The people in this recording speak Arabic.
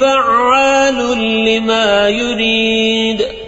فعال لما يريد.